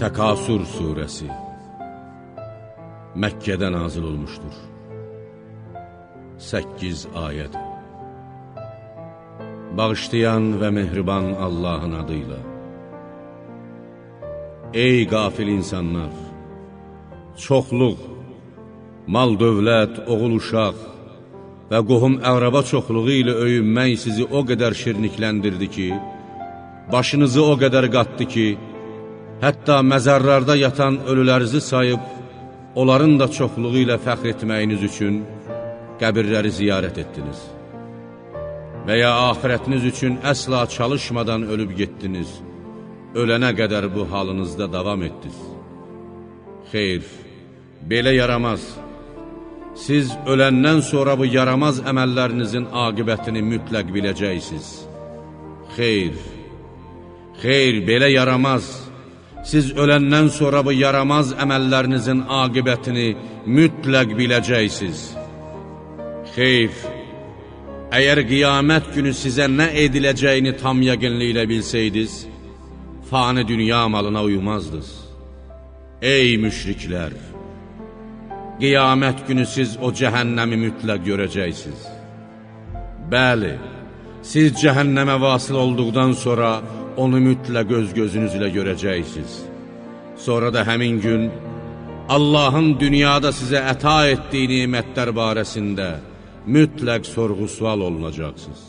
Təkasur surəsi. Məkkədə nazil olmuşdur. 8 ayəd Bağışlayan və mehriban Allahın adıyla Ey qafil insanlar Çoxluq, mal dövlət, oğul uşaq və qohum əqraba çoxluğu ilə öyünmək sizi o qədər şirnikləndirdi ki, başınızı o qədər qatdı ki, hətta məzərlərdə yatan ölülərinizi sayıb, onların da çoxluğu ilə fəxr etməyiniz üçün qəbirləri ziyarət etdiniz. Və ya ahirətiniz üçün əsla çalışmadan ölüb getdiniz, ölənə qədər bu halınızda davam etdiniz. Xeyr, belə yaramaz. Siz öləndən sonra bu yaramaz əməllərinizin aqibətini mütləq biləcəksiniz. Xeyr, xeyr, belə yaramaz. Siz öləndən sonra bu yaramaz əməllərinizin aqibətini mütləq biləcəksiniz. Xeyr, əgər qiyamət günü sizə nə ediləcəyini tam yəqinliklə bilsəydiniz, fani dünya malına uyumazdınız. Ey müşriklər! Qiyamət günü siz o cəhənnəmi mütləq görəcəksiniz. Bəli, siz cəhənnəmə vasıl olduqdan sonra onu mütləq öz gözünüzlə görəcəksiniz. Sonra da həmin gün Allahın dünyada sizə əta etdiyi nimətlər barəsində mütləq sorğu-sual olunacaqsınız.